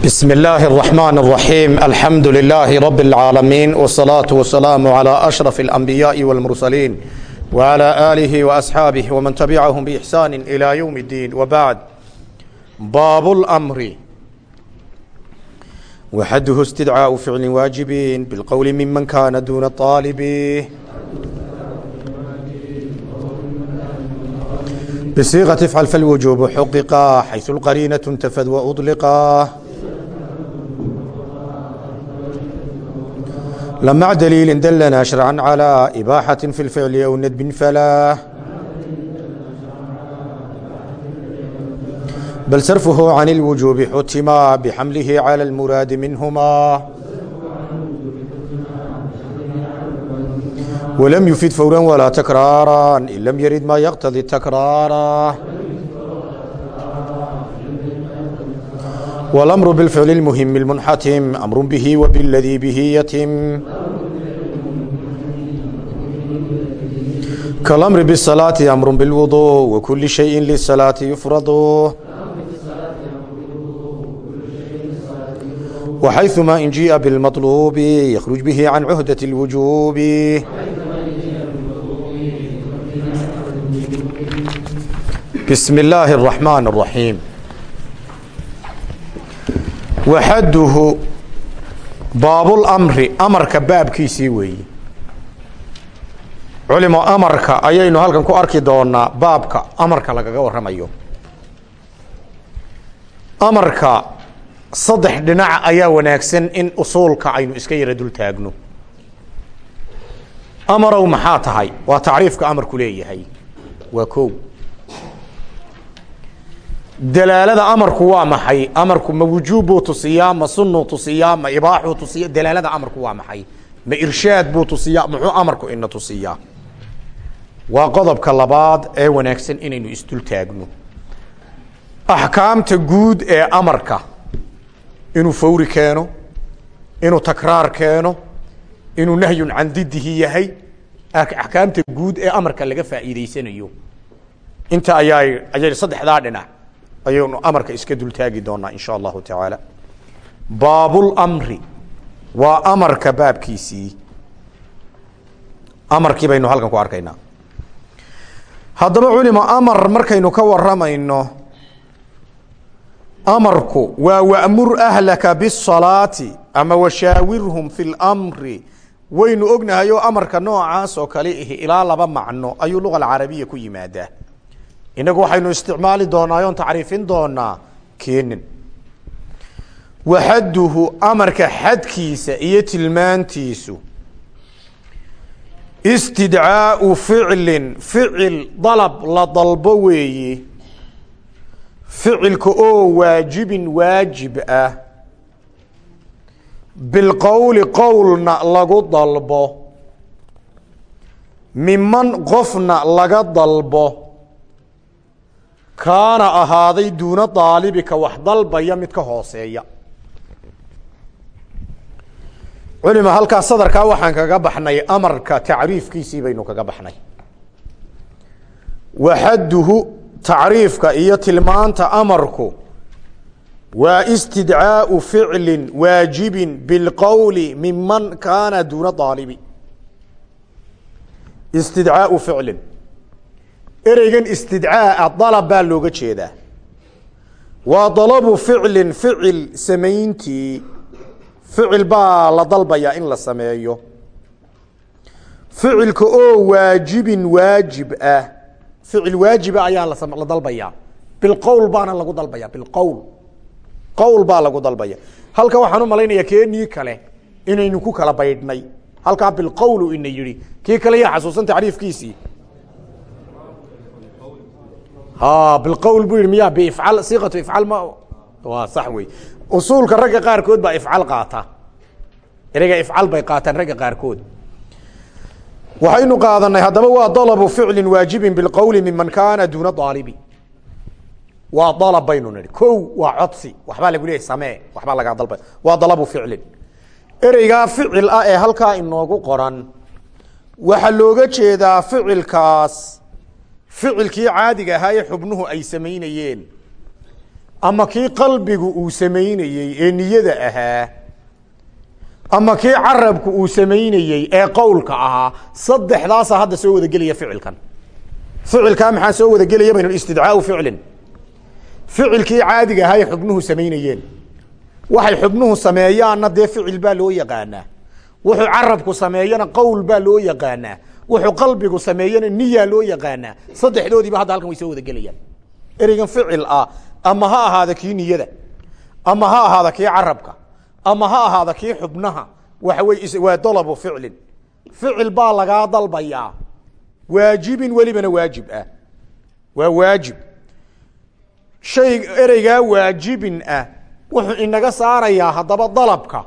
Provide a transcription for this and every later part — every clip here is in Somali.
بسم الله الرحمن الرحيم الحمد لله رب العالمين والصلاة والسلام على أشرف الأنبياء والمرسلين وعلى آله وأصحابه ومن تبعهم بإحسان إلى يوم الدين وبعد باب الأمر وحده استدعاء فعل واجبين بالقول ممن كان دون طالبه بصيغة افعل فالوجوب حققا حيث القرينة انتفد وأطلقا لمع دليل دلنا شرعا على إباحة في الفعل أو ندب فلا بل صرفه عن الوجوب حتما بحمله على المراد منهما ولم يفيد فورا ولا تكرارا إن لم يرد ما يقتضي التكرارا والأمر بالفعل المهم المنحتم أمر به وبالذي به يتم كالأمر بالصلاة أمر بالوضوء وكل شيء للصلاة يفرض وحيثما إن جيء بالمطلوب يخرج به عن عهدة الوجوب بسم الله الرحمن الرحيم waxaduhu baabulamri amarka baabkiisii weeye culimo amarka ayaynu halkan ku arki doonaa baabka amarka lagaga warramayo amarka saddex dhinac ayaa wanaagsan in usuulka aynu iska yara dul taagno amarow maxaa tahay waa tacriifka amarku leeyahay waa ko dalaalada amarku waa maxay? Amarku ma wujuub tusiyaa ma sunuu tusiyaa ma ibaaxuu tusiya dalaalada amarku waa maxay? Ma irshaad buu tusiyaa? Muxuu amarku ina tusiyaa? Waa qodobka labaad ee wanaagsan inaynu isdul axkaamta guud ee amarka inuu fawri keeno inuu takraar keeno inuu nahyun can yahay axkaamta guud ee amarka laga faa'iideysanayo inta ayaa ayay saddexdaa dhinac ayaynu amarka iska dul taagi doonaa in sha allahu tacaala baabulmri waa amarka baabkiisii. Amarkii baynu halkan ku arkaynaa. Haddaba culimo amar markaynu ka waramayno amarku waa wamur ahlaka bisalaati ama washaawirhum fi lmri waynu ognahay amarka noocaas oo kale ihi ilaa laba macno ayuu luga alcarabiya ku yimaadaa inagu waxaynu isticmaali doonaa oon tacriifin doonaa keenin. Waxaduhu amarka xadkiisa iyo tilmaantiisu. Istidcaau ficlin ficil dalab la dalbo weeye ficilka oo waajibin waajib ah. Bilqowli qowlna lagu dalbo. Miman qofna laga dalbo kaana ahaaday duuna daalibika wax dalbaya mid ka hooseeya. Culima halkaas sadarkaa waxaan kaga baxnay amarka tacriifkiisii baynu kaga baxnay. Waxaduhu tacriifka iyo tilmaanta amarku waa istidcaau ficlin waajibin bilqowli miman kaana duuna daalibi. Istidcaau ficlin ereygan istidcaaa dalab baa looga jeedaa. Waa dalabu ficlin ficil samayntii. Ficil baa la dalbayaa in la sameeyo. Ficilka oo waajibin waajib ah. Ficil waajiba ayaa la dalbayaa. Bilqowl baana lagu dalbaya bilqowl qowl baa lagu dalbaya halka waxaan u malaynayaa keenii kale inaynu ku kala baydhnay. Halkaa bilqowl ina yihi kii kale yaa xasuusan tacriifkiisii biqowl buu yihi miya bifcal siiqatu ifcal ma waa sax wey usuulka ragga qaarkood baa ifcal qaata. Ereyga ifcal bay qaataan ragga qaarkood. Waxaynu qaadanay haddaba waa dalabu ficlin waajibin bilqowli miman kaana duuna daalibi. Waa dalab baynu nihi ko waa codsi. Waxbaa lagu leeyahy samee. Waxbaa lagaa dalbay waa dalabu ficlin. Ereygaa ficil ah ee halkaa inoogu qoran waxaa looga jeedaa ficilkaas ficilkii caadiga ahaa ee xubnuhu ay samaynayeen ama kii qalbigu uu samaynayey ee niyada ahaa ama kii carabku uu samaynayey ee qowlka ahaa saddexdaasa hadda soo wada gelaya ficilkan. Ficilkaa maxaa soo wada gelaya baynu istidcaau ficlin ficilkii caadiga ahaa xubnuhu samaynayeen. Waxay xubnuhu sameeyaanna dee ficil baa loo yaqaanaa. Wuxuu carabku sameeyana qowl baa loo yaqaanaa wuxuu qalbigu sameeyana niyaa loo yaqaanaa. Saddexdoodiiba hadda halkan way soo wada gelayaan. Ereygan ficil ah ama ha ahaada kii niyada ama ha ahaada kii carabka ama ha ahaada kii xubnaha waxa wey waa dalabu ficlin. Ficil baa lagaa dalbayaa. Waajibin welibana waajib ah. Waa waajib. Shay ereygaa waajibin ah wuxuu inaga saarayaa haddaba dalabka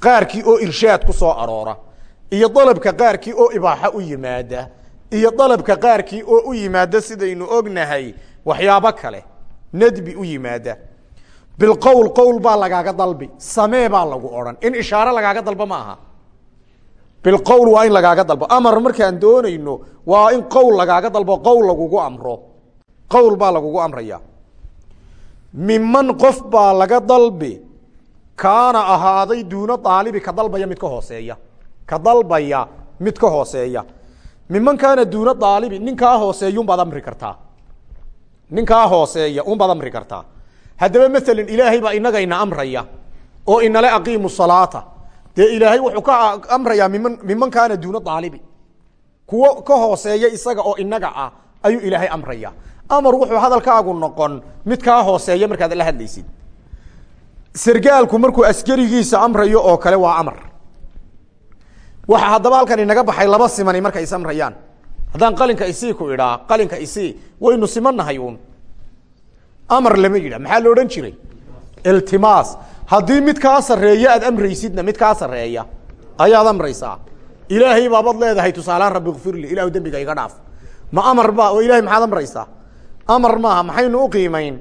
qaarkii oo irshaad ku soo aroora iyo dalabka qaarkii oo ibaaxo u yimaada iyo dalabka qaarkii oo u yimaada sidaynu ognahay waxyaabo kale nadbi u yimaada. Bilqowl qowl baa lagaaga dalbi samee baa lagu odhan. In ishaare lagaaga dalbo ma aha. Bilqowl waa in lagaaga dalbo. Amar markaan doonayno waa in qowl lagaaga dalbo qowl lagugu amro. Qowl baa lagugu amraya. Miman qof baa laga dalbi kaana ahaaday duuna aalibi ka dalbaya mid ka hooseeya ka dalbaya mid ka hooseeya. Miman kaana duuna aalibi ninkaa hooseeyunbaad amri kartaa. Ninkaa hooseeya unbaad amri kartaa. Haddaba maalan ilaahay baa inagayna amraya oo inale aqiimu salaata. Dee ilaahay wuxuu ka amrayaa miman miman kaana duuna kuwo ka hooseeya isaga oo inaga ah ayuu ilaahay amraya amar wuxuu hadalkaagu noqon mid kaa hooseeya markaad la hadlaysid. Sargaalku markuu askarigiisa amrayo oo kale waa amar waxa haddaba halkan inaga baxay laba simani markay is amrayaan. Haddaan qalinka isii ku idhaa qalinka isii waynu simannahay uun. Amar lama yidhah maxaa lo odhan jiray? Iltimaas. Haddii mid kaa sarreeya aad amraysidna mid kaa sarreeya ayaad amraysaa. Ilaahay baabaad leedahay tusaalaan rabbi kfirli ilahu dembiga iga dhaaf. Ma amar ba oo ilahay maxaad amraysaa? Amar maaha maxaynu uqiimayn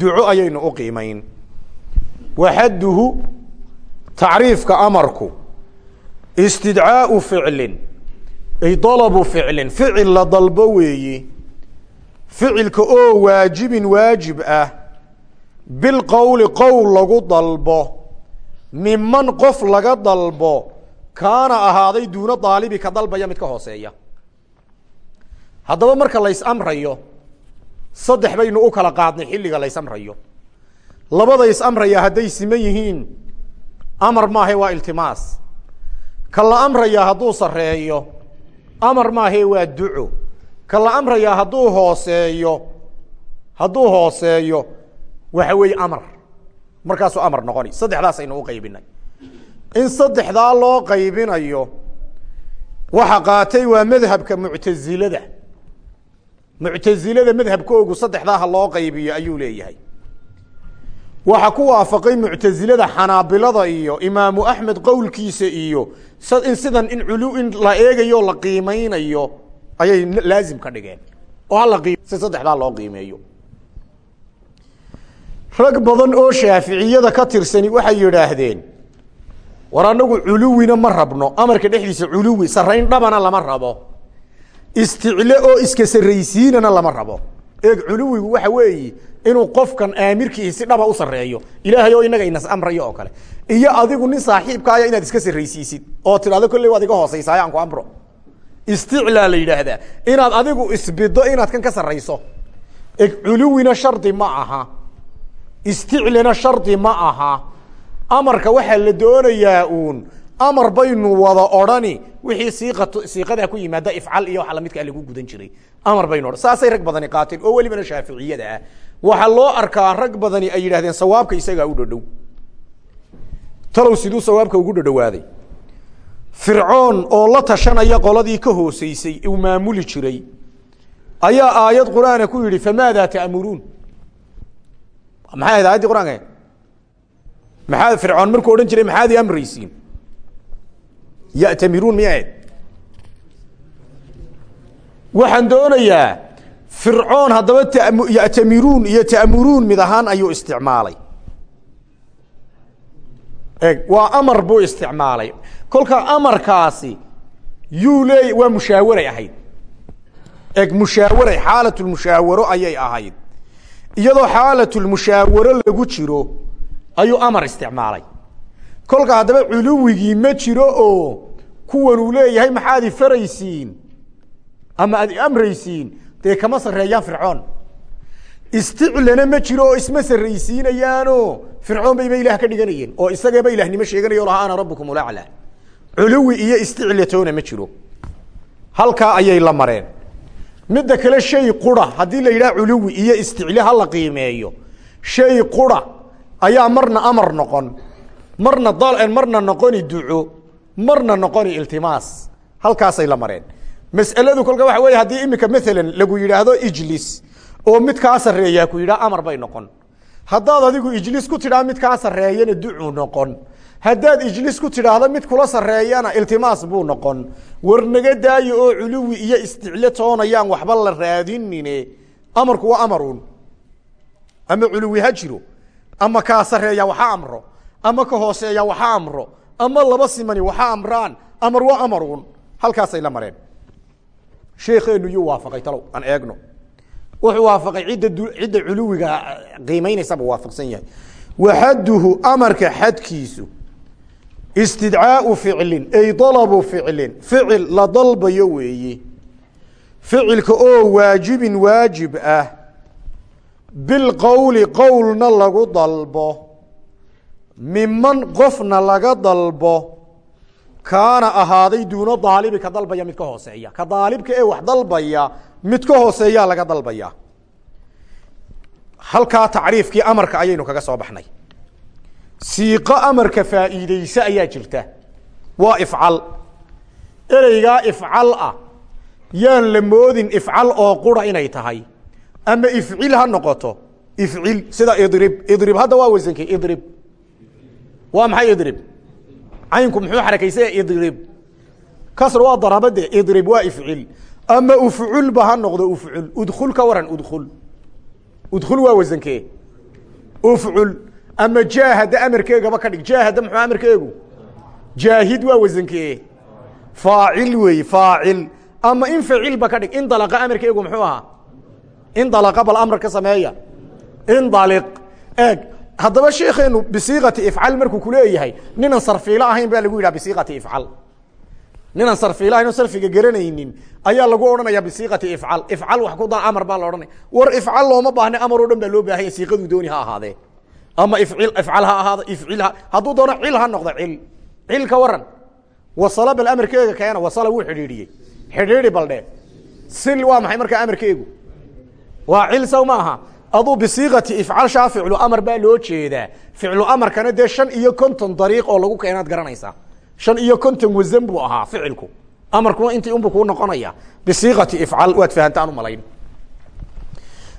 duco ayaynu uqiimayn waxadduhu tacriifka amarku istidcaau ficlin ay dalabu ficlin ficil la dalbo weeyi ficilka oo waajibin waajib ah bilqowli qowl lagu dalbo miman qof laga dalbo kaana ahaaday duuna daalibi ka dalbaya mid ka hooseeya. Haddaba marka lays amrayo saddex baynu u kala qaadnay xilliga lays amrayo. Labada is amraya hadday siman yihiin amar maahe waa iltimaas ka la amrayaa hadduu sarreeyo amar maahe waa duco. Ka la amrayaa hadduu hooseeyo hadduu hooseeyo waxa weeye amar. Markaasuu amar noqoni. Saddexdaas aynu u qaybinay. In saddexdaa loo qaybinayo waxa qaatay waa madhabka muctazilada. Muctazilada madhabkoogu saddexdaa ha loo qaybiyo ayuu leeyahay waxa ku waafaqay muctazilada xanaabilada iyo imaamu axmed qowlkiisa iyo in sidan in culu in la eegayo la qiimeynayo ayay laazim ka dhigeen. Oo si saddexdaa loo qiimeeyo. Rag badan oo shaaficiyada ka tirsani waxay yidhaahdeen war anagu culuwina ma rabno. Amarka dhexdiisa culuwi sarayn dhabana lama rabo. Isticle oo iska saraysiinana lama rabo. Eeg culuwigu waxa weeyi inuu qofkan aamirkiisi si dhaba u sareeyo ilaahay oo inaga inas amrayo oo kale. Iyo adigu nin saaxiibkaaya inaad iska saraysiisid oo tidhahdo kolley waad iga hooseysaay aan ku amro. Isticlaa la yidhaahdaa. Inaad adigu isbido inaad kan ka sarayso eg culuwina shardi ma aha. Isticlina shardi ma aha. Amarka waxaa la doonayaa uun. Amar baynu wada odhani. Wixii siiqat siiqadaa ku yimaada ifcal iyo waxa lamidkaa lagu gudan jiray. Amar baynu odhan saasay rag badani qaateen oo welibana shaaficiyada ah waxaa loo arkaa rag badani ay yidhahdeen sawaabka isagaa u dhadhow talow siduu sawaabka ugu dhadhowaaday fircoon oo la tashanaya qoladii ka hooseysay uu maamuli jiray ayaa aayad qur'aana ku yidhi famaadaa ta'muruun? Maxay ahayd ayaddii qur'aanka? Maxaa fircoon markuu odhan jiray maxaad i amraysiin? Ya'tamiruun miyay ahayd waxaan doonayaa fircoon haddaba ya'tamiruun iyo ta'muruun mid ahaan ayuu isticmaalay. Eg waa amar buu isticmaalay. Kolka amarkaasi yuu leey waa mushaawaray ahayd. Eg mushaawaray xaalatulmushaawaro ayay ahayd. Iyadoo xaalatulmushaawaro lagu jiro ayuu amar isticmaalay. Kolka haddaba culuwigii ma jiro oo kuwan uu leeyahay maxaad ifaraysiin ama aad dee kama sarreeyaan fircoon. Isticlana ma jiro oo isma sarraysiinayaano. Fircoon bayba ilaah ka dhiganayeen oo isagaba ilahnimo sheeganaya o lahaa ana rabbukum ulacla culuwi iyo isticlatoona ma jiro. Halkaa ayay la mareen. Midda kale shay qura haddii la yidhaha culuwi iyo isticle hala qiimeeyo. Shay qura ayaa marna amar noqon. Marna marna noqoni duco. Marna noqoni iltimaas. Halkaasay la mareen mas'aladu kolka waxa wey haddii imika maalan lagu yidhaahdo ijlis oo mid kaa sareeyaa ku yidhaha amar bay noqon. Haddaad adigu ijlis ku tidhaa mid kaa sareeyana ducuu noqon. Haddaad ijlis ku tidhaahdo mid kula sareeyana iltimaas buu noqon. War naga daayo oo culuwi iyo isticle toonayaan waxba la raadinine. Amarku waa amarun ama culuwi ha jiro. Ama kaa sareeya waxa amro. Ama ka hooseeya waxa amro. Ama laba simani waxa amraan. Amar waa amarun halkaasay la mareen sheekeenu yuu waafaqay talow aan eegno. Wuxuu waafaqay cidda cidda culuwiga qiimaynaysaba waafaqsan yahay. Waxaduhu amarka xadkiisu istidcaau ficlin ay dalabu ficlin ficil la dalbayo weeye. Ficilka oo waajibin waajib ah bilqowli qowlna lagu dalbo miman qofna laga dalbo kaana ahaaday duuno daalibi ka dalbaya mid ka hooseeya. Ka daalibka ee wax dalbaya mid ka hooseeyaa laga dalbaya. Halkaa tacriifkii amarka ayaynu kaga soo baxnay. Siiqo amarka faa'iideyse ayaa jirta. Waa ifcal. Ereygaa ifcal ah. Yaan la moodin ifcal oo qura inay tahay. Ama ifcil ha noqoto. Ifcil sida idrib. Idrib hadda waa wasankay idrib. Waa maxay idrib caynku muxuu xarakaysa idrib. Kasr waa darabade idrib waa ifcil. Ama ufculba ha noqdo ufcul udkul ka waran udkul udkul waa wasankee. Ufcul ama jaahada amarkeegaba ka dhig. Jaahada muxuu amarkeegu? Jaahid waa wasankee. Faacil weeye faacil. Ama in facilba ka dhig. Indalaqa amarkeegu muxuu ahaa? Indalaqa bal amar ka sameeya. Indaliq. Eeg haddaba sheekeenu bisiiqati ifcal markuu kuleeyahay ninan sarfiilo ahayn baa lagu yidhaha bisiiqati ifcal. Ninaan sarfiilo ahayn oo sarfiga garanaynin ayaa lagu odhanaya bisiiqati ifcal. Ifcal wax ku dar amar baa la odhanaya. War ifcal looma baahne amar o dhan loo baahanya siiqaduu dooni ha ahaadee. Ama ifcil ifcal ha ahaado ifcil ha hadduu doono ha noqdo cil. Cil ka waran wasala bal amarkeega keena wasala wuu xidhiidhiyey. Xidhiidhi baldhe sil waa maxay markaa amarkeegu? Waa cil saw aduu bisiiqati ifcal shaa ficlu amar baa loo jeedaa. Ficlu amarkana dee shan iyo konton dariiq oo lagu keenaad garanaysaa shan iyo konton wasan buu ahaa ficilku. Amarkuna intii unbu kuu noqonaya. Bisiiqati ifcal waad fahantaan umalayn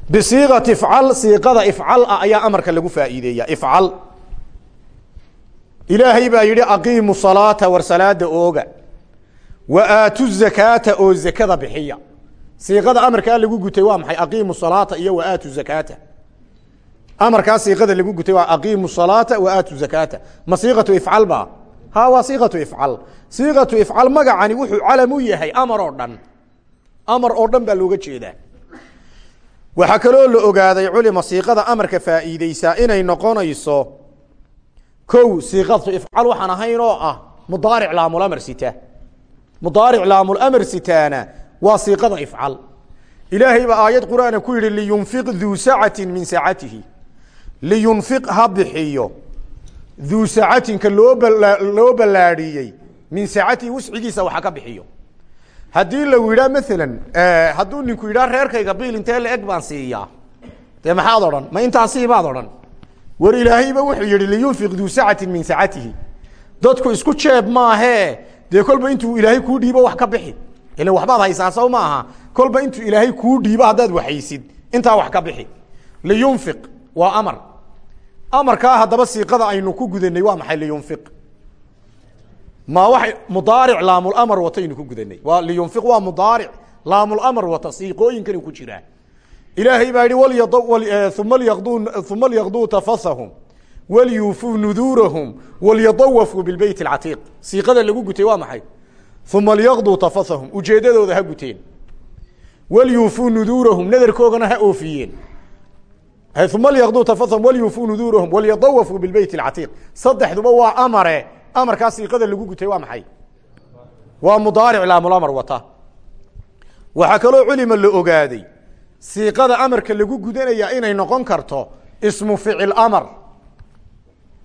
bisiiqati ifcal siiqada ifcal ah ayaa amarka lagu faa'iideeya ifcal. Ilaahay baa yidhi aqiimu salaata war salaada ooga. Wa aatu zakaata oo zakada bixiya siiqada amarkaa lagu gutay waa maxay? Aqiimu salaata iyo wa aatu zakaata amarkaa siiqada lagu gutay waa aqiimu salaata wa aatu zakaata ma siiqatu ifcal ba ha waa siiqatu ifcal. Siiqatu ifcal magacani wuxuu calam u yahay amar oo dhan. Amar oo dhan baa looga jeedaa. Waxaa kaloo la ogaaday culima siiqada amarka faa'iideysaa inay noqonayso kow siiqatu ifcal waxaan ahayn oo ah mudaaric laamulamar sita. Mudaaric laamulamar sitaana waa siiqada ifcal. Ilaahay baa aayad qur'aana ku yihi liyunfiq duu sacati min sacatihi liyunfiq ha bixiyo. Duu sacatinka loo ballaadhiyey. Min saacatihi wuscigiisa waxa ka bixiyo. Haddii lagu yidhaha maalan hadduu ninku yidhaha reerkayga biil intee la eg baan siiyaa. Dee maxaad odhan? Ma intaasii baad odhan? War ilaahayba wuxuu yihi liyunfiq duu sacatin min sacatihi dadku isku jeeb maahee dee kolba intuu ilaahay kuu dhiibo wax ka bixi ilan waxbaad haysaa sow ma aha kolba intuu ilaahay kuu dhiibo haddaad waxaysid intaa wax ka bixi. Liyunfiq waa amar. Amarkaa haddaba siiqada aynu ku gudanay waa maxay liyunfiq ma waay mudaaric laamlamar wataynu ku gudanay waa liyunfiq waa mudaaric laamlamar wata siiqooyinkana ku jiraa ilaahay baa yihi uma uma lyaqduu tafasahum walyuufuu nuduurahum walyadawafuu bilbeyt alcatiiq siiqada lagu gutay waa maxay uma lyaqduu tafasahum. Ujeedadooda ha guteen. Walyuufuu nuduurahum. Nadarkoogana ha oofiyeen. Uma lyaqduu tafahum walyufuu nuduurahum. Walyadawafuu bilbeyt اcatiiq saddexduba waa amare. Amarkaa siiqada lagu gutay waa maxay? Waa mudaaric laamulamar wata. Waxaa kaloo culima la ogaaday. Siiqada amarka lagu gudanaya inay noqon karto ismu ficil amar.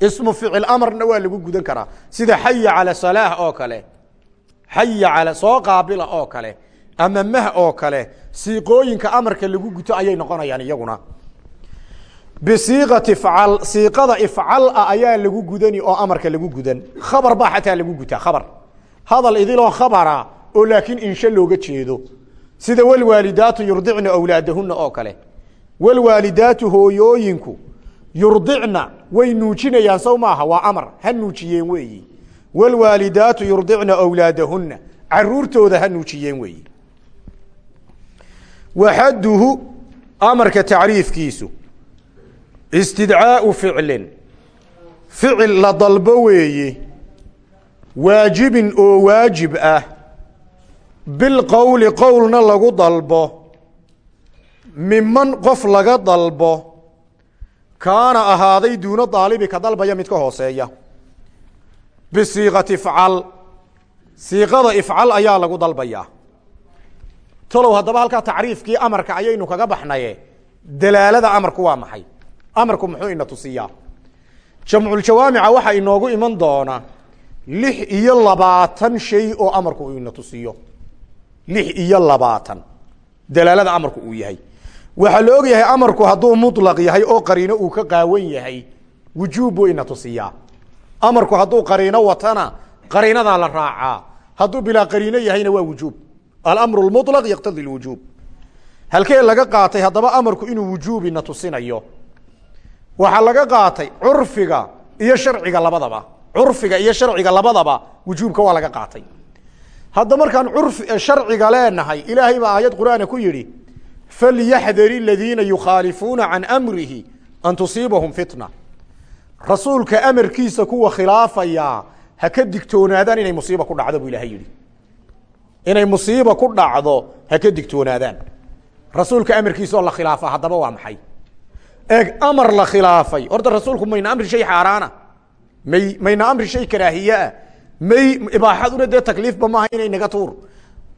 Ismu ficil amarna waa lagu gudan karaa. Sida xaya cala salaah oo kale xaya cala soo qaabila oo kale ama mah oo kale siiqooyinka amarka lagu guto ayay noqonayaan iyaguna. Bisiiqati ifcal siiqada ifcal ah ayaa lagu gudani oo amarka lagu gudan. Khabar baa xataa lagu gutaa khabar. Hadal idiloo khabara oo laakiin inshe looga jeedo. Sida walwaalidaatu yurdicna awlaadahuna oo kale. Walwaalidaatu hooyooyinku yurdicna way nuujinayaan sow maaha waa amar ha nuujiyeen weeyi walwaalidaatu yurdicna awlaadahuna caruurtooda ha nuujiyeen weeyi waxaduhu amarka tacriifkiisu istidcaau ficlin ficil la dalbo weeye waajibin oo waajib ah bilqowli qowlna lagu dalbo miman qof laga dalbo kaana ahaaday duuna daalibi ka dalbaya mid ka hooseeya bisiiqati ifcal siiqada ifcal ayaa lagu dalbayaa talow haddaba halkaa tacriifkii amarka ayaynu kaga baxnaye dalaalada amarku waa maxay amarku muxuu ina tusiyaa jamculjawaamica waxaa inoogu iman doona lix iyo labaatan shay oo amarku uu ina tusiyo lix iyo labaatan dalaalada amarku uu yahay waxaa la og yahay amarku hadduu mulaq yahay oo qariino uu ka qaawan yahay wujuub buu ina tusiyaa amarku hadduu qariino watana qariinadaa la raacaa hadduu bilaa qariino yahayna waa wujuub. Alamru mulaq yaqtadi lwujuub halkee laga qaatay haddaba amarku inuu wujuub ina tusinayo? Waxaa laga qaatay curfiga iyo sharciga labadaba. Curfiga iyo sharciga labadaba wujuubka waa laga qaatay. Hadda markaan curfi sharciga leenahay ilaahay baa aayad qur'aana ku yidhi falyaxdar aladiina yukhaalifuuna can amrihi an tusiibahum fitna rasuulka amarkiisa kuwa khilaafayaa ha ka digtoonaadaan inay musiiba ku dhacdo buu ilahay yidhi. Inay musiiba ku dhacdo ha ka digtoonaadaan. Rasuulka amarkiisa oo la khilaafa haddaba waa maxay? Eeg amar la khilaafay. Horta rasuulku mayna amri shay xaaraana. May mayna amri shay karaahiyeah may ibaaxaduna dee takliifba maaha inay naga tuur.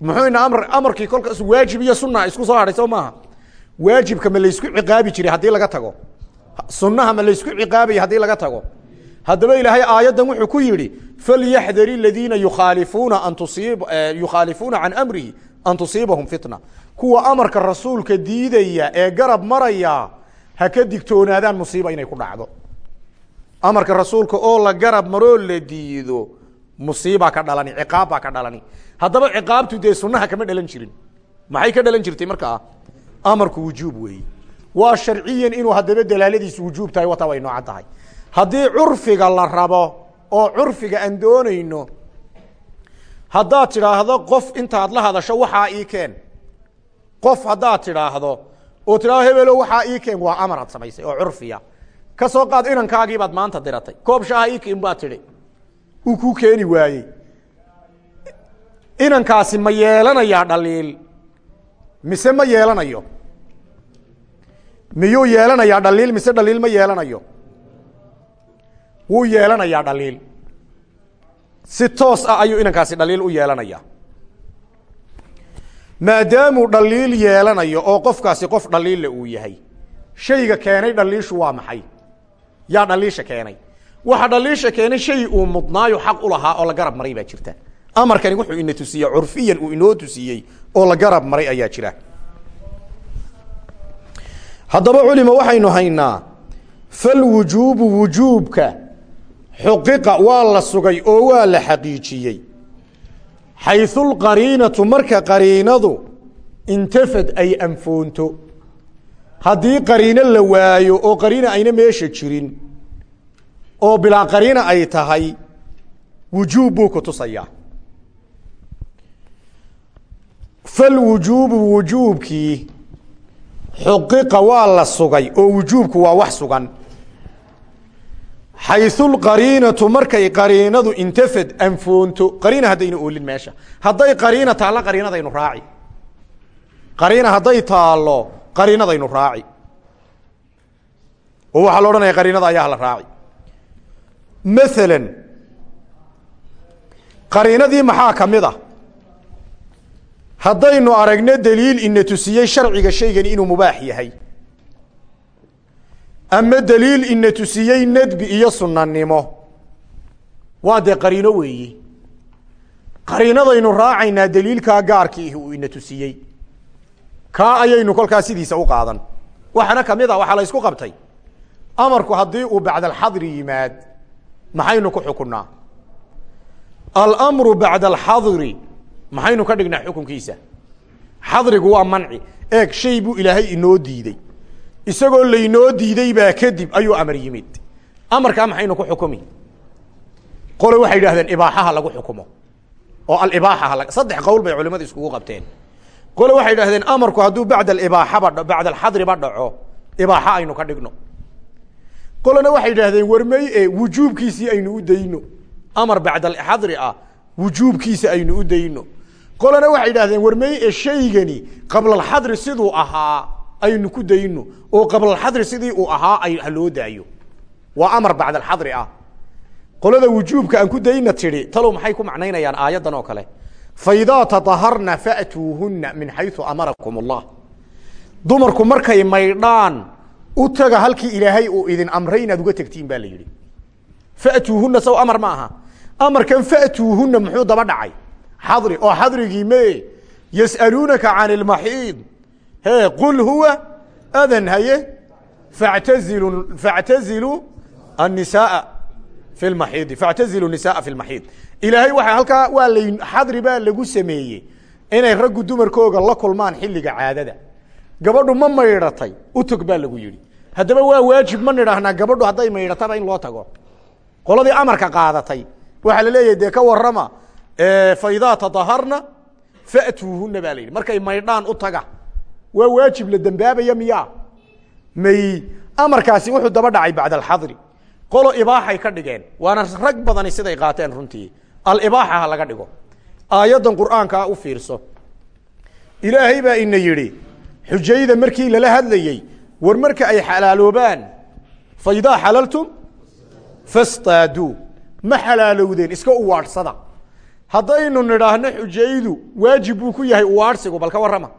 Muxuuna amr amarkii kolkaas waajib iyo sunna isku soo hadhay soo maaha? Waajibka ma laysku ciqaabi jiray haddii laga tago sunnaha ma laysku ciqaabaya haddii laga tago. Haddaba ilaahay aayaddan wuxuu ku yidhi falyaxdar aladiina yukhaalifuuna an tusiib yukhaalifuuna can amrihi an tusiibahum fitna. Kuwa amarka rasuulka diidaya ee garab maraya ha ka digtoonaadaan musiiba inay ku dhacdo. Amarka rasuulka oo la garab maroo la diido musiibaa ka dhalani ciqaab ka dhalani. Haddaba ciqaabtu dee sunnaha kama dhalan jirin. Maxay ka dhalan jirtay markaa? Amarku wujuub weeye waa sharciyan inuu haddaba dalaaladiisu wujuub tahay wata way noocan tahay. Haddii curfiga la rabo oo curfiga aan doonayno haddaad tidhaahdo qof intaad la hadasho waxaa ii keen. Qof haddaad tidhaahdo oo tidhahdo hebelo waxaa ii keen. Waa amar ad samaysay oo curfiya. Ka soo qaad inankaagiibaad maanta diratay. Koob shaaha ii keen baad tidhi. Uu kuu keeni waayey. Inankaasi ma yeelanayaa dhaliil. Mise ma yeelanayo miyuu yeelanayaa dhaliil mise dhaliil ma yeelanayo wuu yeelanayaa dhaliil si toos ah ayuu inankaasi dhaliil u yeelanayaa maadaamuu dhaliil yeelanayo oo qofkaasi qof dhaliilla uu yahay. Shayga keenay dhaliishu waa maxay? Yaa dhaliisha keenay. Waxa dhaliisha keenay shay uu mudnaayo xaq u lahaa oo la garab maray baa jirta. Amarkani wuxuu ina tusiyey curfiyan uu inoo tusiyey oo la garab maray ayaa jira haddaba culima waxaynu haynaa falwujuubu wujuubka xuqiqa waa la sugay oo waa la xaqiijiyey. Xayثu lqariinatu marka qariinadu intafad ay anfoonto haddii qariino la waayo oo qariina ayna meesha jirin oo bilaa qariina ay tahay wujuub buu ku tusayaa. Falwujuubu wujuubkii xuqiqa waa la sugay oo wujuubku waa wax sugan. Xayثu lqariinatu markay qariinadu intafad anfoonto qariina haddayna oolin meesha. Hadday qariina taallo qariinadaynu raaci. Qariina hadday taallo qariinadaynu raaci. Oo waxaa la odhanaya qariinada ayaa la raaci. Maala qariinadii maxaa ka haddaynu aragno daliil ina tusiyey sharciga shaygani inuu mubaax yahay. Ama daliil ina tusiyey nadbi iyo sunanimo waa dee qariino weeyi? Qariinadaynu raacaynaa daliilkaa gaarkiih uu ina tusiyey. Kaa ayaynu kolkaa sidiisa u qaadan. Waxaana ka mid a waxaa la isku qabtay. Amarku haddii uu bacd alxadri yimaad maxaynu ku xukunnaa? Almru bacda alxadri maxaynu ka dhignaa xukunkiisa. Xadrigu waa manci. Eeg shay buu ilaahay inoo diidey isagoo laynoo diiday baa kadib ayuu amar yimid. Amarkaa maxaynu ku xukumi qole waxay idhahdeen ibaaxaha lagu xukumo. Oo alibaaxa saddex qowl bay culimadu iskugu qabteen. Qole waxay idhahdeen amarku hadduu bacd alibaaxaba bacda alxadriba dhaco ibaaxa aynu ka dhigno. Qolena waxay idhahdeen warmey e wujuubkiisii aynu u dayno. Amar bacd alxadri ah wujuubkiisa aynu u dayno qolena waxay idhahdeen warmey e shaygani qablalxadri siduu ahaa aynu ku dayno oo qablalxadri sidii uu ahaa ay haloo daayo. Waa amar bacd alxadri ah. Qolada wujuubka aan ku dayna tidhi talow maxay ku macnaynayaan aayaddan oo kale? Faidaa taaharna fatuuhuna min xayu amarakum allah dumarku markay maydhaan u taga halkii ilaahay uu idin amray inaad uga tegtiin baa la yidhi. Fatuuhuna saw amar ma aha. Amarkan fatuuhuna muxuu daba dhacay xadri oo xadrigii me yas'aluunaka can ilmaxiid he qul huwa adan haye fatazilu factazilu annisaaa fi lmaxiidi factazilu nisaaa fi lmaxiid ilaahay waxa halkaa waa la xadri baa lagu sameeyey inay raggu dumarkooga la kulmaan xilliga caadada gabadhu ma maydhatay utog baa lagu yihi haddaba waa waajib ma nidhaahnaa gabadhu hadday maydhataba in loo tago qoladii amarka qaadatay waxaa la leeyahay dee ka warama fa idaa tadaharna fatuuhuna baa la yidhi. Markay maydhaan u taga waa waajib la dembaabaya miya may amarkaasi wuxuu daba dhacay bacda alxadri. Qolo ibaaxay ka dhigeen. Waana rag badani siday qaateen runtii. Alibaaxa ha laga dhigo. Aayaddan qur'aankaa u fiirso. Ilaahay baa ina yidhi xujayda markii lala hadlayey war marka ay xalaaloobaan fa idaa xalaltum fastaaduu. Ma xalaalowdeen iska uwaadhsada haddaynu nidhaahno xujaydu waajib buu ku yahay uwaadhsigu bal ka warrama.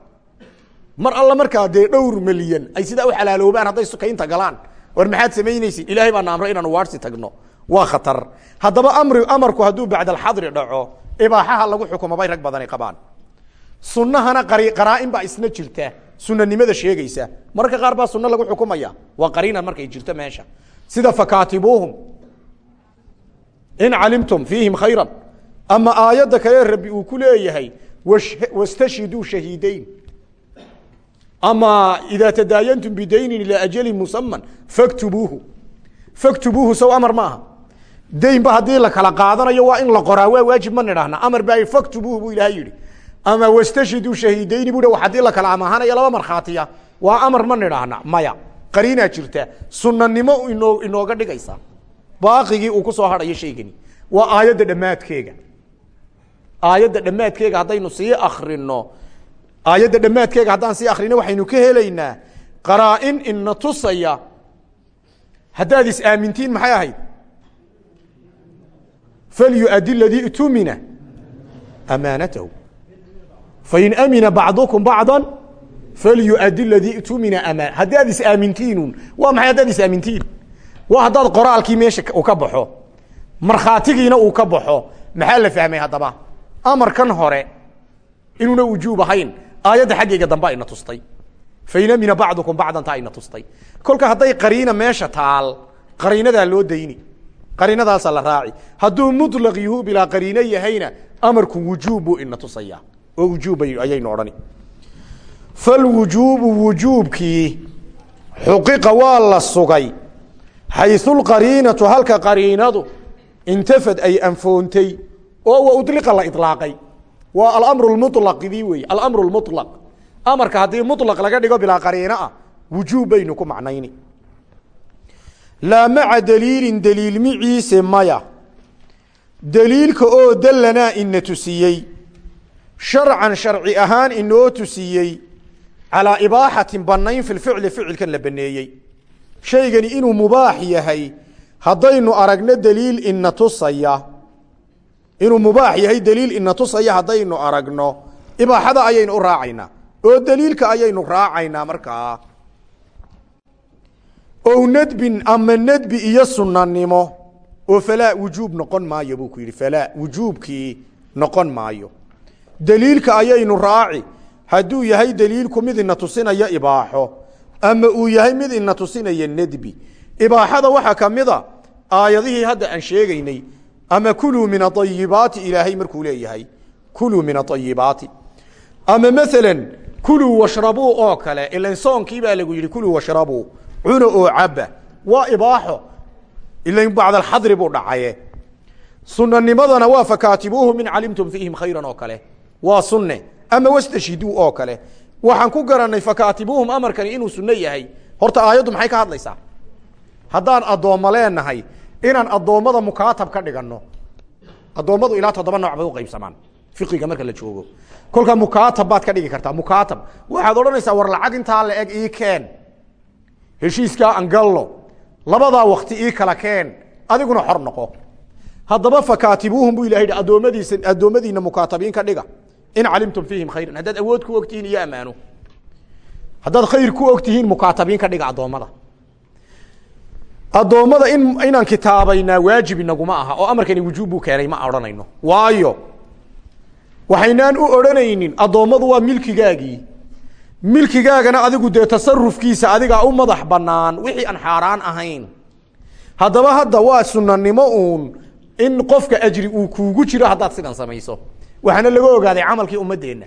Mar alla markaa dee dhowr milyan ay sidaa u xalaaloobaan hadday sukaynta galaan. War maxaad samaynaysin ilahay baana amray inaan uwaadhsi tagno. Waa khatar. Haddaba amri amarku hadduu bacd alxadri dhaco ibaaxaha lagu xukumo rag badani qabaan. Sunahana qaraain baa isna jirta sunanimada sheegaysa. Mararka qaar baa suno lagu xukumaya. Waa qariina markay jirto meesha. Sida fakaatibuuhum. In calimtum fiihim khayra ama aayadda kale rabbi uu ku leeyahay wastashhiduu shahiideyn ama ida tadaayantum bidaynin ilaa ajalin musaman faktubuuhu faktubuuhu saw amar ma aha. Daynba haddii la kala qaadanayo waa in la qoraa waa waajib ma nidhaahna. Amar baa faktubuuhu buu ilahay yihi ama wastashhiduu shahiideyni bu haddii la kala amaahanaya laba markhaatiya waa amar ma nidhaahna. Maya qariinaa jirta. Sunanimo inoo inooga dhigaysa. Baaqigii uu ku soo hadhayo shaygani. Waa aayadda dhammaadkeega aayadda dhammaadkeega haddaynu sii akrino aayadda dhammaadkeega haddaan sii akrino waxaynu ka helaynaa qaraa-in tusaya. Haddaad is aamintiin maxay ahayd? Falyuadi ladii itumina amaanatahu. Fain amina bacdukum bacda falyuadi ladii itumina amaan haddaad is aamintiinun waa maxay haddaad is aamintiin? Waa haddaad qoraalkii meesha uu ka baxo markhaatigiina uu ka baxo maxaa la fahmay haddaba amarkan hore inuuna wujuub ahayn aayadda xaggeyga dambe ayna tustay. Fain amina bacdukum bacdan taa ayna tustay. Kolka hadday qariina meesha taal qariinadaa loo dayni. Qariinadaasa la raaci. Hadduu mulaq yuhu bilaa qariino yahayna amarku wujuub buu ina tusaya. Oo wujuub ayaynu odhani. Falwujuubu wujuubkii xuqiqa waa la sugay xayu lqariinatu halka qariinadu intafad ay anfoontay oo wa uliqa la ilaaqay waa alamru mulaqidii wey alamru lmulaq amarka haddii mulaq laga dhigo bilaa qariino ah wujuub baynu ku macnayni. Laa maca daliilin daliil miciise maya. Daliilka oo dalanaa ina tusiyey. Sharcan sharci ahaan inoo tusiyey. Calaa ibaaxatin banayn fi lficli ficilkan la baneeyey. Shaygani inuu mubaax yahay haddaynu aragno daliil ina tusaya inuu mubaax yahay daliil ina tusaya haddaynu aragno. Ibaaxada ayaynu u raacaynaa oo daliilka ayaynu raacaynaa markaa ow nadbin ama nadbi iyo sunanimo oo falaa wujuub noqon maayo buu ku yidhi. Falaa wujuubkii noqon maayo. Daliilka ayaynu raaci. Hadduu yahay daliilku mid ina tusinaya ibaaxo ama uu yahay mid ina tusinaya nedbi ibaaxada waxaa ka mida aayadihii hadda aan sheegaynay ama kuluu min aayibaati ilaahay markuu leeyahay kuluu min aayibaati ama maala kuluu washrabuu oo kale ilan soonkii baa lagu yidhi kuluu washrabuu cuna oo caba waa ibaaxo. Ilan bacdalxadri buu dhacaye. Sunanimadana waa fakaatibuuhum in calimtum fiihim khayran oo kale. Waa sunne. Ama wastashhiduu oo kale. Waxaan ku garanay fakaatibuuhum amarkani inuu sunno yahay. Horta aayaddu maxay ka hadlaysaa? Haddaan addoommo leenahay inaan addoommada mukaatab ka dhigano addoommadu ilaa toddoba nooc bay uqaybsamaan fiqiga marka la joogo. Kolkaa mukaatab baad ka dhigi kartaa mukaatab. Waxaad odhanaysaa war lacag intaa la eg ii keen. Heshiiskaa angallo labadaa wakti ii kala keen adiguna xor noqo. Haddaba fakaatibuuhum buu ilaha yidhi addoommadiisa addoommadiina mukaatabiin ka dhiga. In calimtum fiihim khayran. Haddaad awood ku ogtihiin iyo ammaano haddaad khayr ku ogtihiin mukaatabiin ka dhiga addoommada addoommada in inaan kitaabaynaa waajib inaguma aha oo amarkani wujuub keenay ma odhanayno. Waayo waxaynaan u odhanaynin addoommadu waa milkigaagii. Milkigaagana adigu dee tasarufkiisa adigaa u madax banaan wixii aan xaaraan ahayn. Haddaba hadda waa sunanimo uun in qofka ajri uu kuugu jiro haddaad sidan samayso. Waxaana laga ogaaday camalkii ummadeenna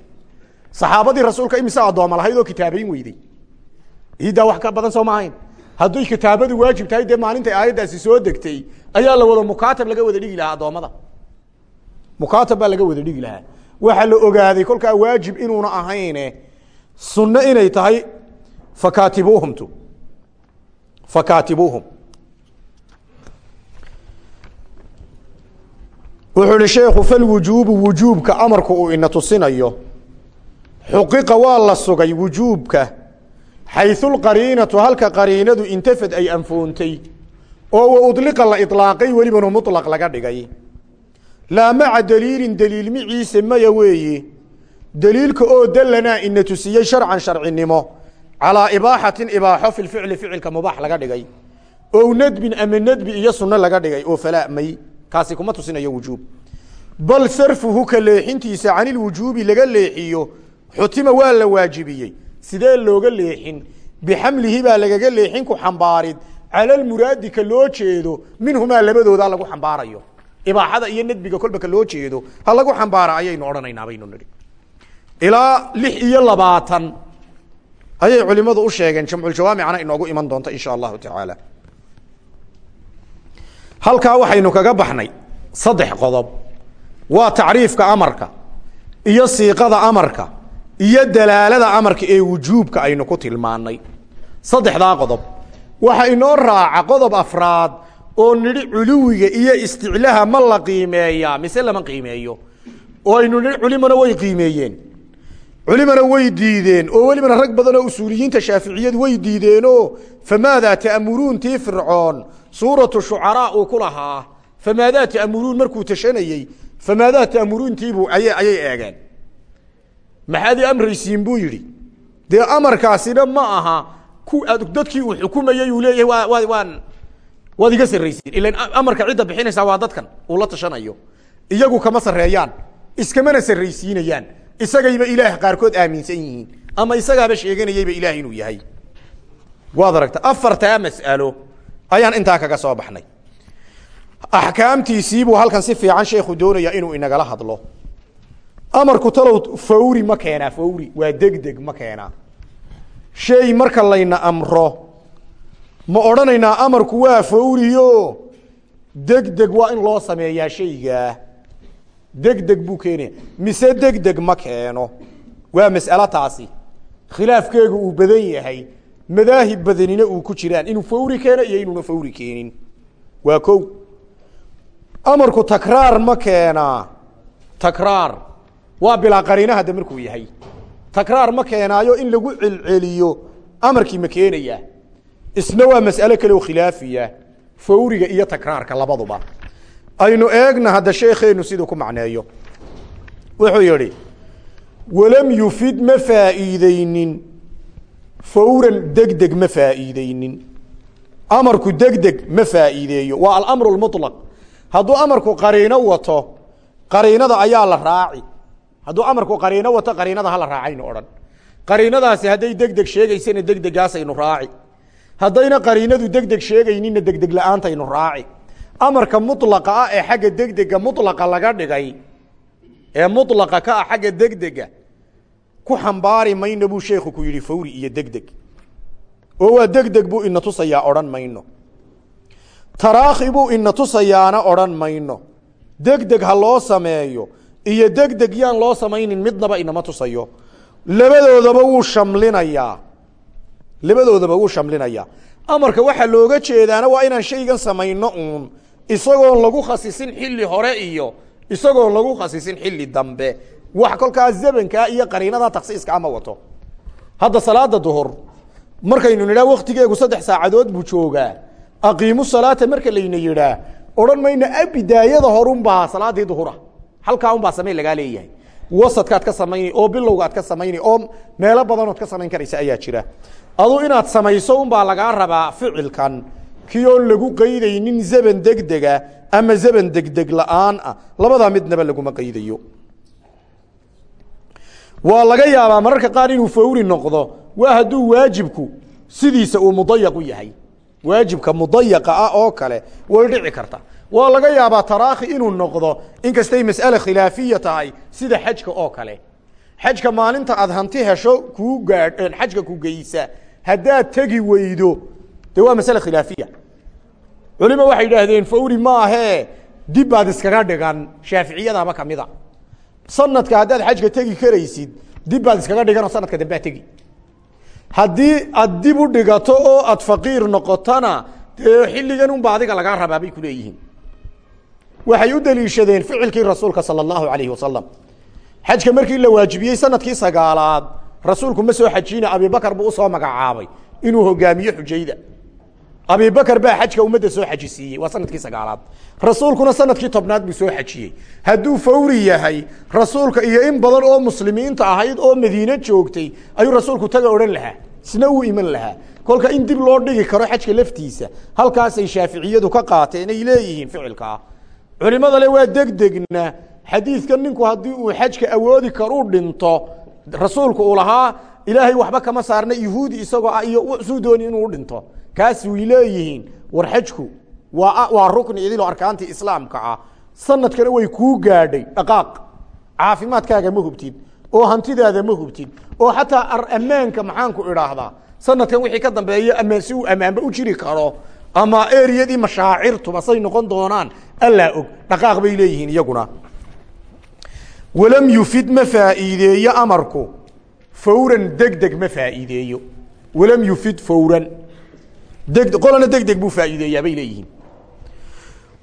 saxaabadii rasuulka imise addooma lahayd oo kitaabayn weyday. Idaa wax ka badan soo ma ahayn hadday kitaabadu waajib tahay dee maalintay aayaddaasi soo degtay ayaa la wada mukaatab laga wada dhigi lahaa addoommada. Mukaatab baa laga wada dhigi lahaa. Waxaa la ogaaday kolkaa waajib inuuna ahayne sunno inay tahay fakaatibuuhumtu fakaatibuuhum. Wuxuu ihi sheekhu falwujuubu wujuubka amarku uu ina tusinayo. Xuqiqa waa la sugay wujuubka xayuulqariinatu halka qariinadu intafad ay anfoontay oo wa udliqa la ilaaqay welibanu mulaq laga dhigay laa maca daliilin deliil miciise maya weeye deliilka oo dallanaa ina tusiyey sharcan sharcinimo calaa ibaaxatin ibaaxo fi lficli ficilka mubaax laga dhigay ow nadbin ama nadbi iyo sunno laga dhigay oo falaamay kaasi kuma tusinayo wujuub bal sarfuhu ka leexintiisa canilwujuubi laga leexiyo xutima waa la waajibiyey sidee looga leexin? Bixamlihi baa lagaga leexin ku xambaarid. Cala lmuraadi ka loo jeedo minhumaa labadooda lagu xambaarayo. Ibaaxada iyo nadbiga kolba ka loo jeedo ha lagu xambaara ayaynu odhanaynaa baynu nihi ilaa lix iyo labaatan. Ayay culimadu u sheegeen jamculjawaamicana inoogu iman doonta insha allahu tacaala. Halkaa waxaynu kaga baxnay saddex qodob. Waa tacriifka amarka iyo siiqada amarka iyo dalaalada amarka ee wujuubka aynu ku tilmaanay saddexdaa qodob. Waxa inoo raaca qodob afraad oo nidhi culuwiga iyo isticlaha ma la qiimeeyaa mise lama qiimeeyo? Oo aynu nihi culimana way qiimeeyeen. Culimana way diideen oo welibana rag badan oo usuuliyiinta shaaficiyadu way diideenoo famaadaa ta'muruun tii fircoon? Suuratu shucaraa uu ku lahaa. Famaadaa ta'muruun markuu tashanayey famaadaa ta'muruuntiibuu ayay eegeen maxaad i amraysiin buu yidhi? Dee amarkaasina ma aha dadkii uu xukumayey uu leeyahay waa waan waad iga sarraysiin. Ilan amarka cidda bixinaysaa waa dadkan uu la tashanayo. Iyagu kama sarreeyaan iskamana sarraysiinayaan. Isagayba ilaah qaarkood aaminsan yihiin. Ama isagaaba sheeganayeyba ilaah inuu yahay. Waad aragta afartaa mas'alo ayaan intaa kaga soo baxnay. Axkaamtiisiibuu halkan si fiican sheekhu doonaya inuu inagala hadlo amarku talow fawri ma keenaa fawri. Waa degdeg ma keenaa shay marka layna amro. Ma odhanaynaa amarku waa fawriyo. Degdeg waa in loo sameeyaa shaygaa degdeg buu keenaya mise degdeg ma keeno. Waa mas'alo taasi. Khilaafkeegu uu badan yahay. Madaahib badanina uu ku jiraan. Inuu fawri keeno iyo inuuna fawri keenin. Waa ko amarku takraar ma keenaa takraar waa bilaa qariina hadda markuu yahay. Takraar ma keenaayo in lagu celceliyo amarkii ma keenayaa isna waa mas'alo kale oo khilaafiya fawriga iyo takraarka labaduba. Aynu eegna hadda sheekheenu siduu ku macneeyo. Wuxuu yihi walam yufid ma faa'iideynin fawran degdeg ma faa'iideynin amarku degdeg ma faa'iideeyo. Waa alamru lmuطlaq hadduu amarku qariino wato qariinada ayaa la raaci hadduu amarku qariino wato qariinada hala raacaynu odhan. Qariinadaasi hadday degdeg sheegaysana degdegaasaynu raaci. Haddayna qariinadu degdeg sheegaynina degdeg la'aantaynu raaci. Amarka mulaqa ah ee xagga degdega mulaqa laga dhigay ee mulaqa ka ah xagga degdega ku xambaari mayno buu sheekhu ku yidhi fawri iyo degdeg. Oo waa degdeg buu ina tusayaa odhan mayno. Taraakhi buu ina tusayaana odhan mayno. Degdeg ha loo sameeyo iyo degdeg yaan loo samaynin midnaba inama tusayo. Labadoodaba wuu shamlinayaa labadoodaba wuu shamlinayaa amarka waxaa looga jeedaana waa inaan shaygan samayno uun. Isagoon lagu khasisin xilli hore iyo isagoon lagu khasisin xilli dambe. Wax kolkaas zamankaa iyo qariinada taksiiska ama wato. Hadda salaada duhur markaynu nidhaa waktigeegu saddex saacadood buu joogaa. Aqiimu salaata marka layna yidhaa odhan mayno bidaayada horunbaa salaadii duhura halkaa unbaa samayn lagaa leeyahay. Wasadkaad ka samaynay oo bilowga aad ka samaynay oo meelo badanood ka samayn karaysa ayaa jira. Adu inaad samayso unbaa lagaa rabaa ficilkan. Kii lagu qaydaynin zaban degdega ama zaban degdeg la'aan ah. Labadaa midnaba laguma qaydayo. Waa laga yaabaa mararka qaar inuu fawri noqdo waa hadduu waajibku sidiisa uu mudayaq u yahay. Waajibka mudayaqa ah oo kale way dhici karta waa laga yaabaa taraakhi inuu noqdo inkastay mas'ale khilaafiya tahay sida xajka oo kale. Xajka maalinta aad hanti hesho kuu gaadh xajka ku geysa haddaad tegi weydo de waa masale khilaafiya culima waxay idhaahdeen fawri maahee dib baad iskaga dhigan shaaficiyadaaba kamida sanadka haddaad xajka tegi karaysid dib baad iskaga dhiganoo sanadka dambea tegi. Haddii aad dib u dhigato oo aad faqiir noqotona dee xilligan unba adiga lagaa rabaa bay kuleeyihiin waxay u daliishadeen ficilkii rasuulka sala allahu alayhi wasalam xajka markii la waajibiyey sannadkii sagaalaad rasuulku ma soo xajina abibakar buu u soo magacaabay inuu hogaamiyo xujayda. Abibakar baa xajka ummadda soo xajisiiyey waa sannadkii sagaalaad. Rasuulkuna sannadkii tobnaad buu soo xajiyey. Hadduu fawri yahay rasuulka iyo in badan oo muslimiinta ahayd oo madiine joogtay ayuu rasuulku taga odhan lahaa isna uu iman lahaa. Kolka in dib loo dhigi karo xajka laftiisa halkaasay shaaficiyadu ka qaateen ay leeyihiin ficilkaa culimada le waa degdegna. Xadiidkan ninku haddii uu xajka awoodi karuu dhinto rasuulku uu lahaa ilaahay waxba kama saarna yuhuudi isagoo ah iyo suu dooni inuu dhinto. Kaas way leeyihiin. War xajku waa waa rukni idiloo arkaantii islaamka ah. Sanadkana way kuu gaadhay. Dhaqaaq. Caafimaadkaaga ma hubtid. Oo hantidaada ma hubtid. Oo xataa ammaanka maxaanku idhaahdaa. Sanadkan wixii ka dambeeya ama si uu ammaanba u jiri karo ama eriyadii mashaacirtuba say noqon doonaan. Allaa og dhaqaaq bay leeyihiin iyaguna. Walam yufid ma faa'iideeyo amarku? Fawran degdeg ma faa'iideeyo. Walam yufid fawran. Deg qolana degdeg buu faa'iideeyaa bay leeyihiin.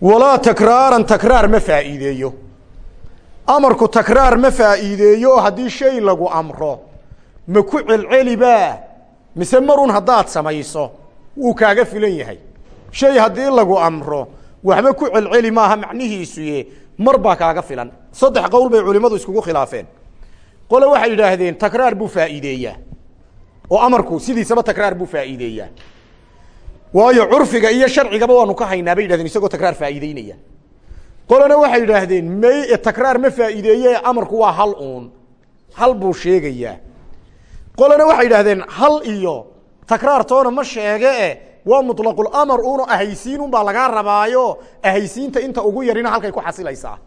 Walaa takraaran takraar ma faa'iideeyo. Amarku takraar ma faa'iideeyo oo haddii shay lagu amro. Ma ku celcelibaa mise marun haddaad samayso wuu kaaga filan yahay shay haddii lagu amro waxba ku celceli maaha macnihiisuye mar baa kaaga filan. Saddex qowl bay culimadu iskugu khilaafeen. Qole waxay yidhaahdeen takraar buu faa'iideeyaa. Oo amarku sidiisaba takraar buu faa'iideeyaa. Waayo curfiga iyo sharcigaba waanu ka haynaa bay yidhahdeen isagoo takraar faa'iideynaya. Qolena waxay yidhaahdeen may takraar ma faa'iideeye amarku waa hal uun. Hal buu sheegayaa. Qolena waxay yidhahdeen hal iyo takraar toona ma sheege e waa muطlaqulamar uno ahaysiin un baa lagaa rabaayo. Ahaysiinta inta ugu yarina halkay ku xasilaysaa.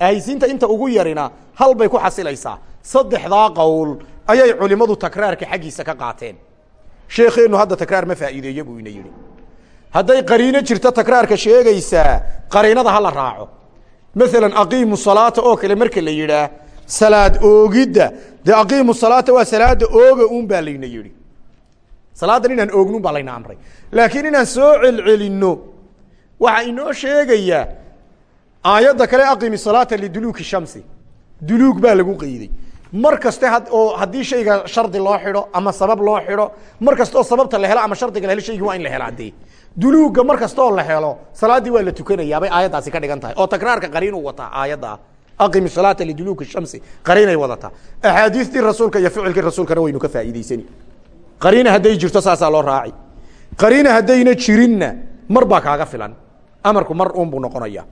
Ahaysiinta inta ugu yarina hal bay ku xasilaysaa. Saddexdaa qowl ayay culimadu takraarka xaggiisa ka qaateen. Sheekeennu hadda takraar ma faa'iideeyo buu ina yidhi. Hadday qariino jirto takraarka sheegaysaa qariinada hala raaco. Maalan aqiimu salaata oo kale marka la yidhaah salaad oogidda. Dee aqiimu salaata waa salaada ooga un baa layna yidhi salaadan inaan oognun baa layna amray. Laakiin inaan soo celcelinno waxaa inoo sheegayaa aayadda kale aqimi salaata liduluuki shamsi. Duluug baa lagu qeyday. Mar kaste oo haddii shayga shardi loo xidho ama sabab loo xidho mar kasta oo sababta la helo ama shardiga la helo shaygii waa in la hela dee duluuga mar kasta oo la helo salaaddii waa la tukanayaa bay aayaddaasi ka dhigan tahay. Oo takraarka qariinuu wataa aayadda aqim salaata liduluuki shamsi. Qariinay wadataa. Axaadiistii rasuulka iyo ficilkii rasuulkana waynu ka faa'iideysani qariina hadday jirto saasaa loo raaci. Qariina haddayna jirinna mar baa kaaga filan. Amarku mar uun buu noqonaya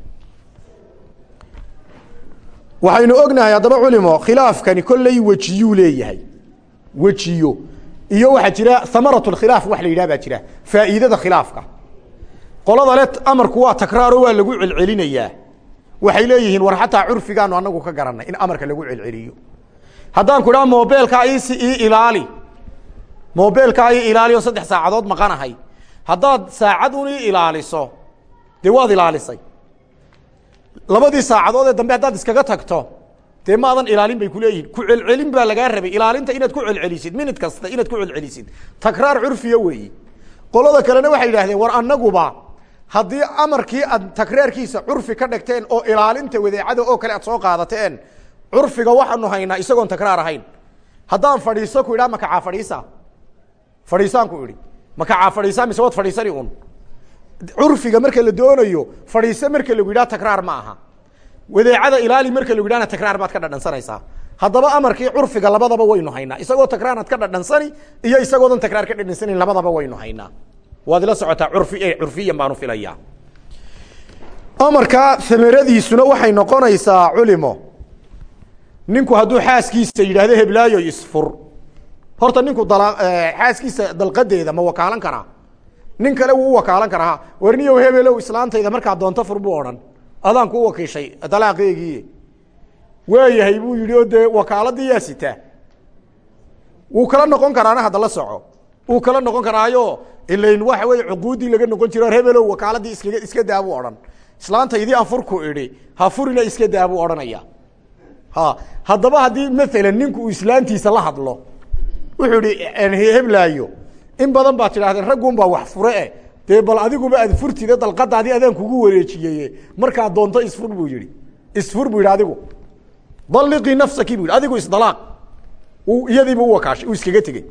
waxaynu ognahay haddaba culimo khilaafkani kolley wejiyuu leeyahay. Wejiyo. Iyo waxaa jira hamarat khilaaf wax la yidhah baa jira. Faa'iidada khilaafka. Qolada le amarku waa takraaro waa lagu celcelinayaa. Waxay leeyihiin war xataa curfigaanu anagu ka garanay in amarka lagu celceliyo. Haddaan ku idhaha mobeelkaa isi ii ilaali mobeelkaa ii ilaali oo saddex saacadood maqanahay. Haddaad saacad un ii ilaaliso dee waad ilaalisay. Labadii saacadood ee dambe haddaad iskaga tagto dee maadan ilaalin bay kuleeyihin ku celcelin baa lagaa rabay. Ilaalinta inaad ku celcelisid minid kasta inaad ku celcelisid. Takraar curfiya weeyi. Qolada kalena waxay yidhahdeen war anaguba haddii amarkii aad takraarkiisa curfi ka dhigteen oo ilaalinta wadeecada oo kale aad soo qaadateen curfiga waxaanu haynaa isagoon takraar ahayn. Haddaan fadhiiso ku idhaa makacaa fadhiisa fadhiisaan ku idhi makacaa fadhiisa mise waad fadhiisani un curfiga marka la doonayo fadhiise marka lagu yidhaha takraar ma aha. Wadeecada ilaali marka lagu yidhahna takraar baad ka dhadhansanaysaa. Haddaba amarkii curfiga labadaba waynu haynaa. Isagoo takraaraad ka dhadhansani iyo isagoodan takraar ka dhadhansanin labadaba waynu haynaa. Waad ila socotaa curfi curfiyan baanu filayaa. Amarkaa amaradiisuna waxay noqonaysaa culimo. Ninku hadduu xaaskiisa yidhaahdo heblaayo isfur horta ninku dala xaaskiisa dalqadeeda ma wakaalan karaa nin kale wuu u wakaalan karaa warniyow hebelow islaantayda markaa doonto fur buu odhan. Adaan ku wakiishay dalaaqeegii. Waayahay buu yidhi oo dee wakaaladii yaa sitaa wuu kala noqon karaana hadda la soco. Wuu kala noqon karaayo ilain waxa wey cuquuddii laga noqon jiro hebelow wakaaladii iskaga iska daa buu odhan. Islaantaydii aan furku idhi ha furina iska daa odhanaya. Ha haddaba haddii maalan ninku uu islaantiisa la hadlo wuxuu ihi heblaayo. In badan baad tidhahdeen raggun baa wax fure e dee bal adiguba aad furtide dalqadaadii adaan kugu wareejiyeye markaa doonto isfur buu yihi isfur buu yidhi adigu. Dalliqii nafsaki bu adigu isdalaaq iyadiiba u wakaashay uu iskaga tegey.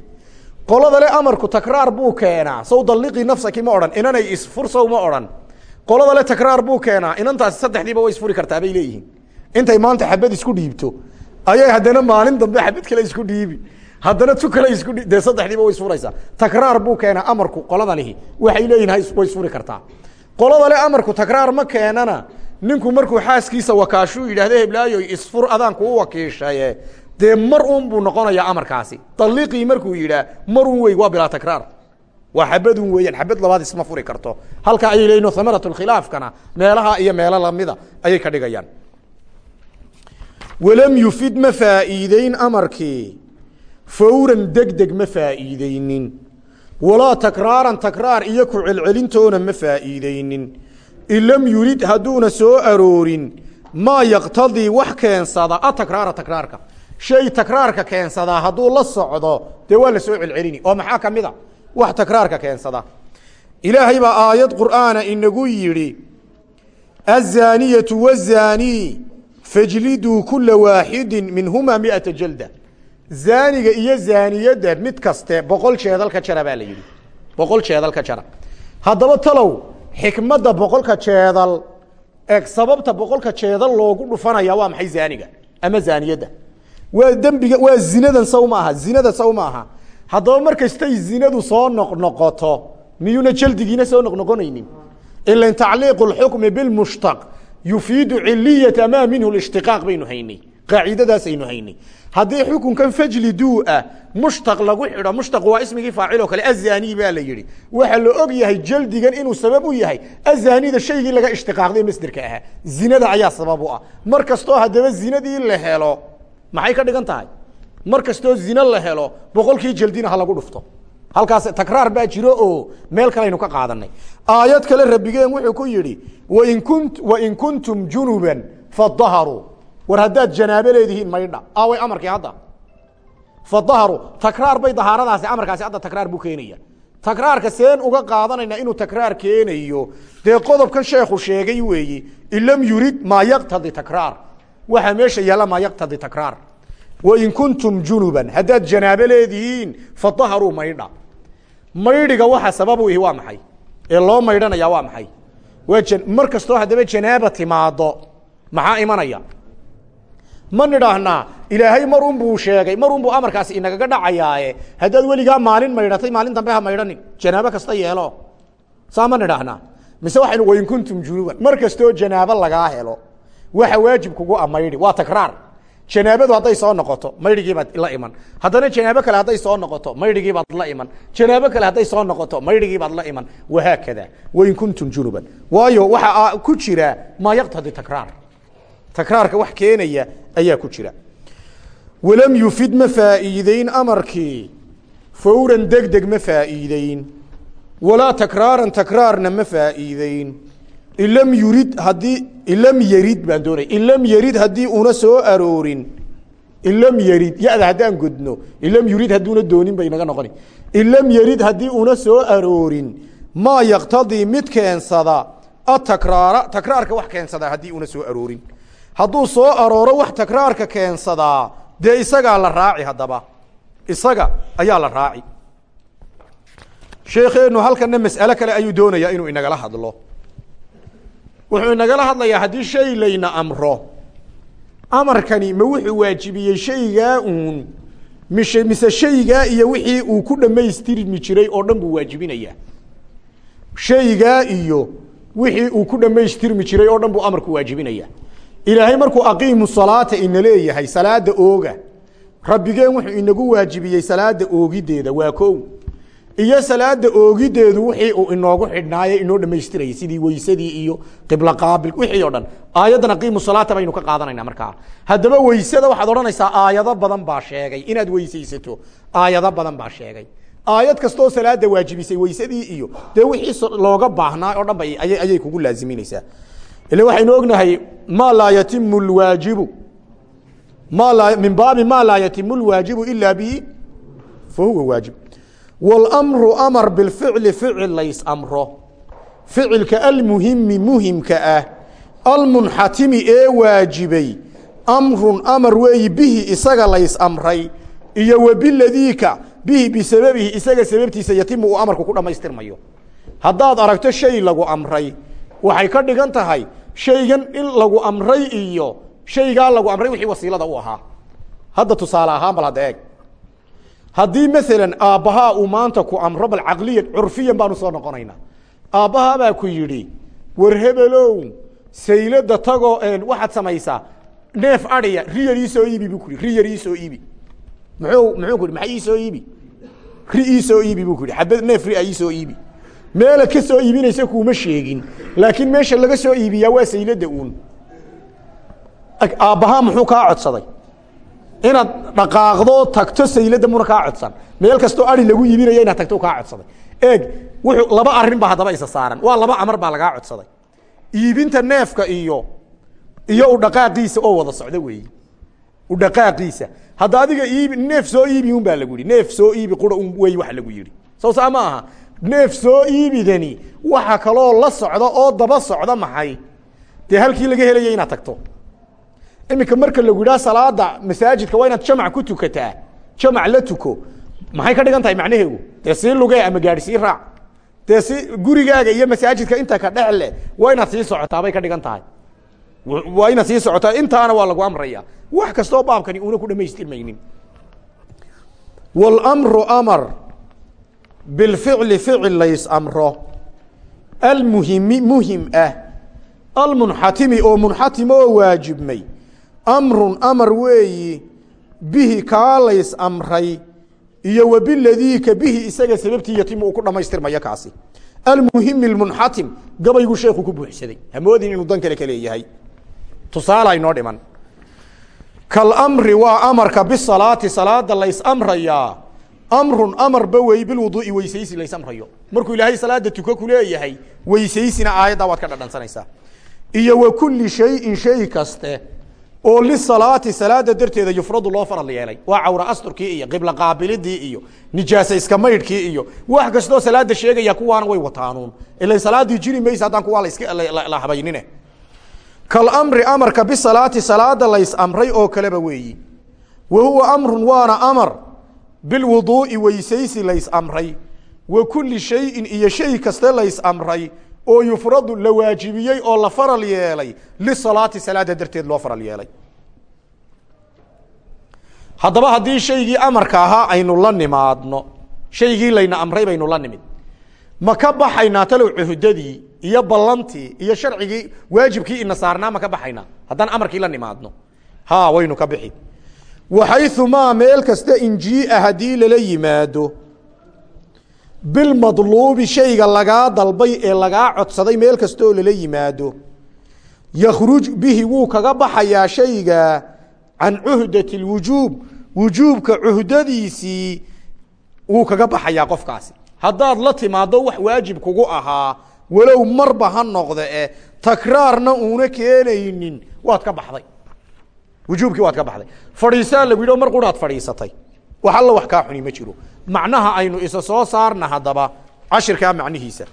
Qolada le amarku takraar buu keenaa. Sow dalliqii nafsaki ma odhan inanay isfur sow ma odhan. Qolada le takraar buu keenaa. Inantaasi saddexdiiba way isfuri kartaa bay leeyihiin. Intay maanta xabad isku dhiibto. Ayay haddana maalin dambe xabad kale isku dhiibi haddana tu kale isku dee saddexdiiba way isfuraysaa takraar buu keenaa amarku qoladanihi waxay leeyihiin way isfuri kartaa. Qolada le amarku takraar ma keenana. Ninku markuu xaaskiisa wakaashuu yidhaahdo heblaayo isfur adaan kuu wakiishaye. Dee mar un buu amarkaasi. Daliiqii markuu yidhaa mar un wey waa bilaa takraar. Waa xabadun weeyaan xabad labaad isma furi karto. Halkaa ayay leeyihiin hamarat khilaafkana meelaha iyo meelo lamida ayay ka dhigayaan. Walam yufid ma faa'iideyn amarkii fawran degdeg ma faa'iideynin walaa takraaran takraar iyo ku celcelintoona ma faa'iideynin in lam yurid hadduuna soo aroorin maa yaqtadii wax keensadaa? A takraara takraarka. Shay takraarka keensadaa hadduu la socdo dee waa la soo celcelini. Oo maxaa kamida a? Wax takraarka keensada ilaahay baa aayad qur'aana inagu yidhi azaaniyatu wazaanii fajliduu kula waaxidin minhumaa miata jalda zaaniga iyo zaaniyadda mid kaste boqol jeedal ka jara baa la yidhi. Boqol jeedal ka jara. Haddaba talow xikmadda boqolka jeedal eeg sababta boqolka jeedal loogu dhufanaya waa maxay zaaniga ama zaaniyadda? Waa dembiga waa zinadan saw ma aha zinada saw ma aha. Haddaba markastay zinadu soo noqnoqoto miyuuna jaldigiina soo noqnoqonaynin? Ilan tacliiqu اlxukmi bilmushtaq yufiidu ciliyata maa minhu ishtiqaaq baynu haynay qaacidadaasaynu haynay. Haddii xukunkan fajliduu ah mushtaq lagu xidho mushtaq waa ismigii faacil oo kale azani baa la yihi waxaa la og yahay jaldigan inuu sabab u yahay azanida shaygii laga ishtiqaaqday masderka ahaa. Zinada ayaa sabab u ah. Mar kastoo haddaba zinadii la helo maxay ka dhigan tahay? Mar kastoo zino la helo boqolkii jaldina ha lagu dhufto. Halkaas takraar baa jiro oo meel kalaynu ka qaadanay. Aayad kale rabbigeen wuxuu ku yidhi wain kuntum junuban fadaharuu war haddaad janaabo leedihiin maydha aaway amarkii hadda. Fadaharu takraar bay dahaaradaasi amarkaasi hadda takraar buu keenaya. Takraarka seen uga qaadanayna inuu takraar keenayo dee qodobkan sheekhu sheegay weeyi in lam yurid maa yaqtadi takraar. Waxaa meesha yaalla maa yaqtadi takraar. Wain kuntum junuban. Haddaad janaabo leedihiin fadaharuu maydha maydhiga waxa sabab u ihi waa maxay? Ee loo maydhanaya waa maxay? Waa mar kastoo haddaba janaaba timaado maxaa imanaya ma nidhaahnaa ilaahay mar un buu sheegay mar un buu amarkaasi inagaga dhacayaaye. Haddaad weligaa maalin maydhatay maalin dambe ha maydhanin janaabo kasta yeelo. Saa ma nidhaahnaa mise waxaynu wain kuntum junuban mar kastoo janaabo lagaa helo waxa waajib kugu amaydhi waa takraar. Janaabadu hadday soo noqoto maydhigiibaad la iman. Haddana janaabo kale hadday soo noqoto maydhigiibaad la iman. Janaabo kale hadday soo noqoto maydhigiibaad la iman. Wahaakada. Wain kuntum junuban. Waayo waxa ku jira maa yaqtadi takraar takraarka wax keenaya ayaa ku jira. Walam yufid ma faa'iideyn amarkii? Fawran degdeg ma faa'iideyn walaa takraaran takraarna ma faa'iideyn in lam yurid haddii in lam yarid baan doonaya in lam yarid haddii una soo aroorin. In lam yarid ya-da haddaan godno. In lam yurid hadduuna doonin bay naga noqoni. In lam yarid haddii una soo aroorin. Maa yaqtadii mid keensada atakraara takraarka wax keensadaa haddii una soo aroorin hadduu soo arooro wax takraarka keensadaa dee isagaa la raaci haddaba. Isaga ayaa la raaci. Sheekheenu halkana mas'alo kale ayuu doonayaa inuu inagala hadlo. Wuxuu inagala hadlayaa haddii shay layna amro. Amarkani ma wuxuu waajibiyey shaygaa uun mise mise shaygaa iyo wixii uu ku dhammaystirmi jiray oo dhan buu waajibinayaa. Shaygaa iyo wixii uu ku dhammaystirmi jiray oo dhan buu amarku waajibinaya ilaahay markuu aqiimu salaata ina leeyahay salaada ooga. Rabbigeen wuxuu inagu waajibiyey salaada oogideeda waa kow iyo salaada oogideedu wixii uu inoogu xidhnaaye inoo dhamaystirayay sidii weysadii iyo qiblo qaabil wixii o dhan. Aayaddan aqiimu salaata baynu ka qaadanayna markaa. Haddaba weysada waxaad odhanaysaa aayado badan baa sheegay. Inaad weysaysato aayado badan baa sheegay. Aayad kastoo salaada waajibisay weysadii iyo dee wixii looga baahnaa oo dhan ba ayay kugu laaziminaysaa ila waxaynu ognahay ma laa yatimu lwaajibu ma laa min baabi ma laa yatimu lwaajibu ila bihi fa huwa waajib. Wاlmru amar bificli ficil lays amro. Ficilka almuhimi muhimka ah almunxatimi ee waajibay amrun amar weeyi bihi isaga lays amray iyo wabiladiika bihi bisababihi isaga sababtiisa yatimu amarku ku dhamaystirmayo haddaad aragto shay lagu amray waxay ka dhigan tahay shaygan in lagu amray iyo shaygaa lagu amray wixii wasiilada u ahaa. Hadda tusaale ahaan bal hadda eeg. Haddii maalan aabbahaa uu maanta ku amro bal caqliyan curfiyan baanu soo noqonaynaa aabbahaa baa ku yidhi war hebelow saylada tagoo waxaad samaysaa? Neef adhiya riyar iisoo iibi buu ku yihi riyar iisoo iibi. Muxuu muxuu ku yihi maxay iisoo iibi? Ri iisoo iibi buu ku yihi xabad neef ria iisoo iibi meela ka soo iibinaysa kuuma sheegin laakiin meesha laga soo iibiyaa waa saylada uun. Aabbahaa muxuu kaa codsaday? Inaad dhaqaaqdo tagto saylada muna kaa codsan. Meel kastoo ari lagu iibinaya inaad tagto kaa codsaday. Eeg wuxuu laba arrin baa haddaba isa saaran. Waa laba amar baa lagaa codsaday. Iibinta neefka iyo iyo udhaqaaqiisa oo wada socda weeyi. Udhaqaaqiisa hadda adiga iibi neef soo iibi un baa lagu yihi neef soo iibi qura un wey waxa lagu yihi soo saa ma aha neef soo iibidani waxa kaloo la socda oo daba socda maxay? Dee halkii laga helaya inaad tagto. Iminka marka lagu yidhaha salaada masaajidka waa inaad jamac ku tukataa. Jamac la tuko. Maxay ka dhigan tahay macnaheegu dee sii lugee ama gaari sii raac. Dee si gurigaaga iyo masaajidka inta ka dhex leh waa inaad sii socotaa bay ka dhigan tahay. Waa inaad sii socotaa. Intaana waa lagu amraya. Wax kastoo baabkani una ku dhamaystirmaynin wاlmru amar bilficli ficil lays amro almuhimi muhiim ah almunxatimi oo munxatim oo waajibmay amrun amar weeyi bihi kaa lays amray iyo wabiladiika bihi isaga sababtii yatimu uu ku dhamaystirmayo kaasi almuhimi lmunxatim gabaygu sheeku ku buuxsaday hamoodin inuu dan kale ka leeyahay tusaala inoo dhiman kalamri waa amarka bisalaati salaada lays amrayaa amrun amarba wey bilwuduui weysaysi lays amrayo. Markuu ilaahay salaada tuko kuleeyahay weysaysina aayaddaa waad ka dhadhansanaysaa. Iyo wa kuli shayin shay kaste oo lisalaati salaada darteeda yufradu loo faral yeelay. Waa cawra asturkii iyo qibla qaabilidii iyo nijaasa iska maydhkii iyo wax kastoo salaada sheegaya kuwaana way wataanuun. Ila salaadii jiri maysa haddaan kuwaa la habaynine. Kalamri amarka bisalaati salaada lays amray oo kaleba weeyi. Wa huwa amrun waana amar bilwuduu'i weysaysi lays amray wa kulli shayin iyo shay kaste lays amray oo yufradu la waajibiyey oo la faral yeelay lisalaati salaada darteed loo faral yeelay haddaba haddii shaygii amarka ahaa aynu la nimaadno shaygii layna amray baynu la nimid ma ka baxaynaa talow cuhudadii iyo ballantii iyo sharcigii waajibkii ina saarnaa ma ka baxaynaa haddaan amarkii la nimaadno ha waynu ka bixi waxayumaa meel kasta injiia haddii lala yimaado bilmadluubi shayga lagaa dalbay ee lagaa codsaday meel kasta oo lala yimaado yakhruj bihi wuu kaga baxayaa shayga can cuhdati lwujuub wujuubka cuhdadiisii wuu kaga baxayaa qofkaasi haddaad la timaado wax waajib kugu ahaa walow marba ha noqde e takraarna uuna keenaynin waad ka baxday wujuubkii waad ka baxday. Fadhiisaa lagu yidhi mar quraad fadhiisatay wax alla wax kaa xuni ma jiro. Macnaha aynu isa soo saarna haddaba cashirkaa macnihiisa.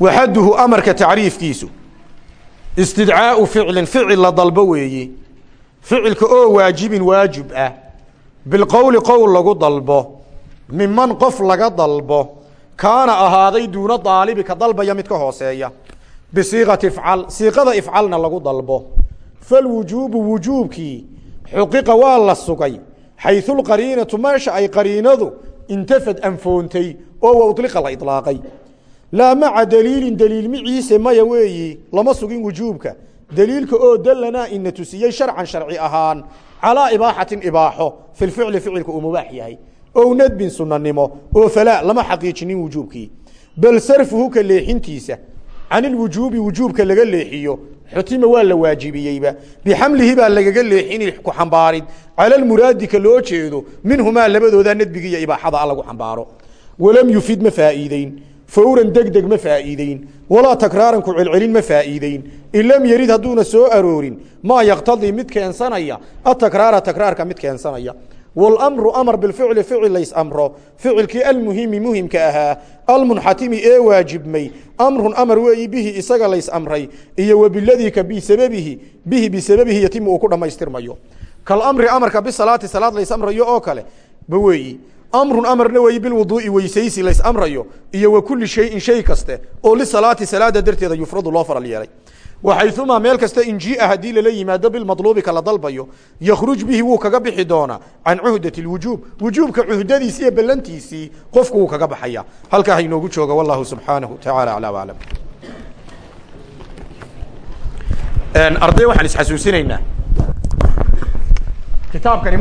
Waxaduhu amarka tacriifkiisu istidcaau ficlin ficil la dalbo weeye ficilka oo waajibin waajib ah. Bilqowli qowl lagu dalbo miman qof laga dalbo kaana ahaaday duuna daalibi ka dalbaya mid ka hooseeya bisiiqati ifcal siiqada ifcalna lagu dalbo falwujuubu wujuubkii xuqiqa waa la sugay xaysulqariinatu meesha ay qariinadu intafad anfoontay oo wa uliqa la ilaaqay laa maca daliilin daliil miciise maya weeyi lama sugin wujuubka daliilka oo dalanaa ina tusiyey sharcan sharci ahaan calaa ibaaxatin ibaaxo fi lficli ficilka uu mubaax yahay ow nadbin sunanimo oo falaa lama xaqiijinin wujuubkii bal sarfuhu ka leexintiisa can ilwujuubi wujuubka laga leexiyo xutima waa la waajibiyeyba bixamlihi baa lagaga leexini ku xambaarid cala lmuraadi ka loo jeedo minhumaa labadooda nadbiga iyo ibaaxada a lagu xambaaro walam yufid ma faa'iideyn fawran deg deg ma faa'iideyn walaa takraaran ku celcelin ma faa'iideyn in lam yarid hadduuna soo aroorin maa yaqtadii mid keensanaya atakraara takraarka mid keensanaya wاlmru amar bificli ficil lays amro. Ficilkii almuhimi muhimka ahaa almunxatimi ee waajibmay. Amrun amar weeyi bihi isaga lays amray. Iyo wabiladii ka bisababihi bihi bisababihi yatimu uu ku dhamaystirmayo. Kalamri amarka bisalaati salaad lays amrayo oo kale ba weeyi. Amrun amarna weeyi bilwuduu'i weysaysi lays amrayo. Iyo wa kuli shayin shay kaste oo lisalaati salaada darteeda yufradu loo faral yeelay waxayumaa meel kasta injiia haddii lala yimaado bilmaluubi ka la dalbayo yakhruj bihi wuu kaga bixi doonaa can cuhdati wujuub wujuubka cuhdadiisi iyo ballantiisii qofku wuu kaga baxaya halkaa hainoogu jooga wallahu subxaanahu tacaala alaa aclam arday waxaan isxasuusinaynaa kitaabkani